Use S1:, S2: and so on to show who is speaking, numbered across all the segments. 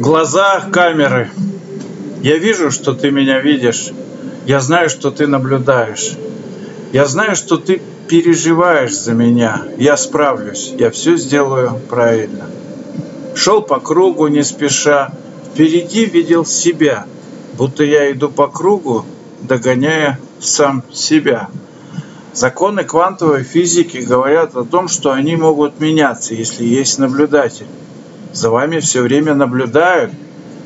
S1: Глаза камеры. Я вижу, что ты меня видишь. Я знаю, что ты наблюдаешь. Я знаю, что ты переживаешь за меня. Я справлюсь. Я все сделаю правильно. Шел по кругу не спеша. Впереди видел себя. Будто я иду по кругу, догоняя сам себя. Законы квантовой физики говорят о том, что они могут меняться, если есть наблюдатель. За вами все время наблюдают,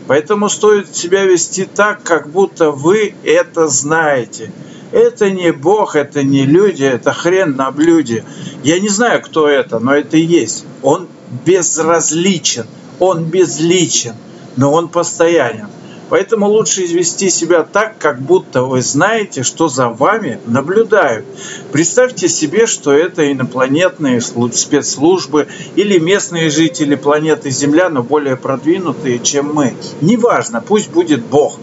S1: поэтому стоит себя вести так, как будто вы это знаете. Это не Бог, это не люди, это хрен на блюде. Я не знаю, кто это, но это есть. Он безразличен, он безличен, но он постоянен. Поэтому лучше извести себя так, как будто вы знаете, что за вами наблюдают. Представьте себе, что это инопланетные спецслужбы или местные жители планеты Земля, но более продвинутые, чем мы. Неважно, пусть будет Бог.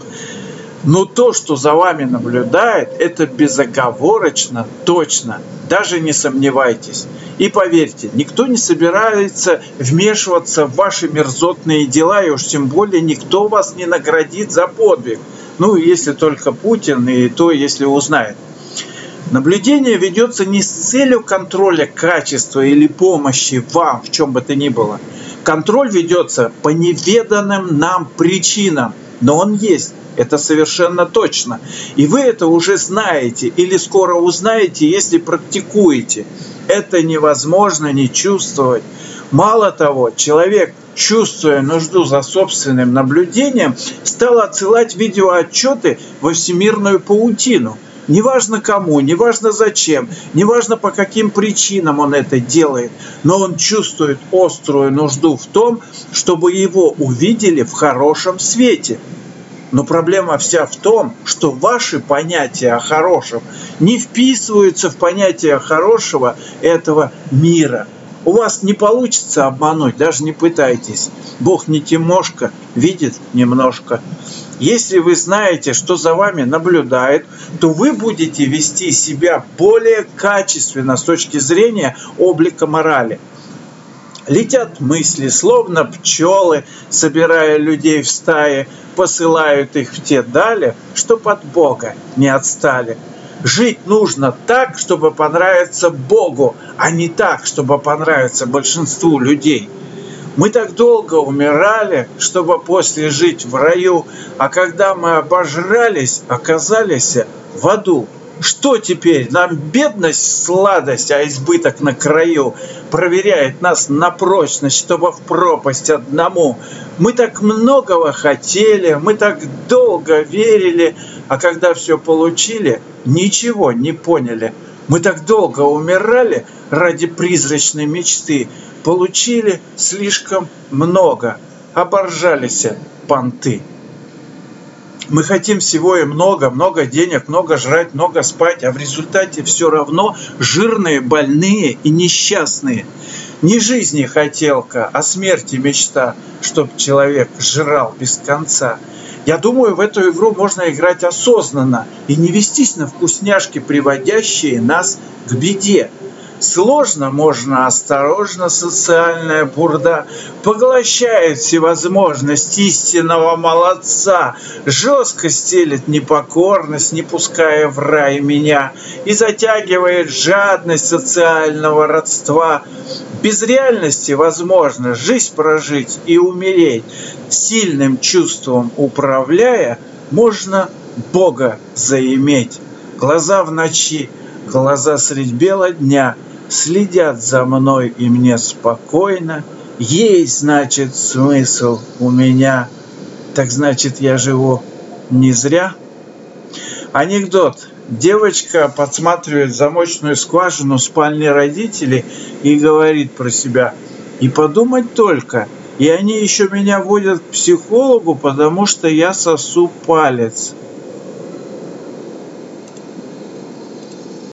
S1: Но то, что за вами наблюдает, это безоговорочно точно. Даже не сомневайтесь. И поверьте, никто не собирается вмешиваться в ваши мерзотные дела, и уж тем более никто вас не наградит за подвиг. Ну, если только Путин, и то, если узнает. Наблюдение ведется не с целью контроля качества или помощи вам, в чем бы то ни было. Контроль ведется по неведанным нам причинам, но он есть. Это совершенно точно. И вы это уже знаете или скоро узнаете, если практикуете. Это невозможно не чувствовать. Мало того, человек, чувствуя нужду за собственным наблюдением, стал отсылать видеоотчеты во всемирную паутину. Неважно кому, неважно зачем, неважно по каким причинам он это делает, но он чувствует острую нужду в том, чтобы его увидели в хорошем свете – но проблема вся в том, что ваши понятия о хорошем не вписываются в понятие хорошего этого мира. У вас не получится обмануть, даже не пытайтесь. Бог не Тимошка, видит немножко. Если вы знаете, что за вами наблюдает, то вы будете вести себя более качественно с точки зрения облика морали. Летят мысли, словно пчелы, собирая людей в стае, посылают их в те дали, что под Бога не отстали. Жить нужно так, чтобы понравиться Богу, а не так, чтобы понравиться большинству людей. Мы так долго умирали, чтобы после жить в раю, а когда мы обожрались, оказались в аду. Что теперь? Нам бедность, сладость, а избыток на краю проверяет нас на прочность, чтобы в пропасть одному. Мы так многого хотели, мы так долго верили, а когда все получили, ничего не поняли. Мы так долго умирали ради призрачной мечты, получили слишком много, оборжались понты. Мы хотим всего и много, много денег, много жрать, много спать, а в результате все равно жирные, больные и несчастные. Не жизни хотелка, а смерти мечта, чтоб человек жрал без конца. Я думаю, в эту игру можно играть осознанно и не вестись на вкусняшки, приводящие нас к беде. Сложно можно осторожно, социальная бурда поглощает всевозможность истинного молодца, жестко стелит непокорность, не пуская в рай меня, и затягивает жадность социального родства. Без реальности возможно жизнь прожить и умереть, сильным чувством управляя, можно Бога заиметь. Глаза в ночи, глаза средь бела дня — следят за мной и мне спокойно. Есть, значит, смысл у меня. Так значит, я живу не зря. Анекдот. Девочка подсматривает замочную скважину спальни родителей и говорит про себя. И подумать только, и они еще меня водят к психологу, потому что я сосу палец.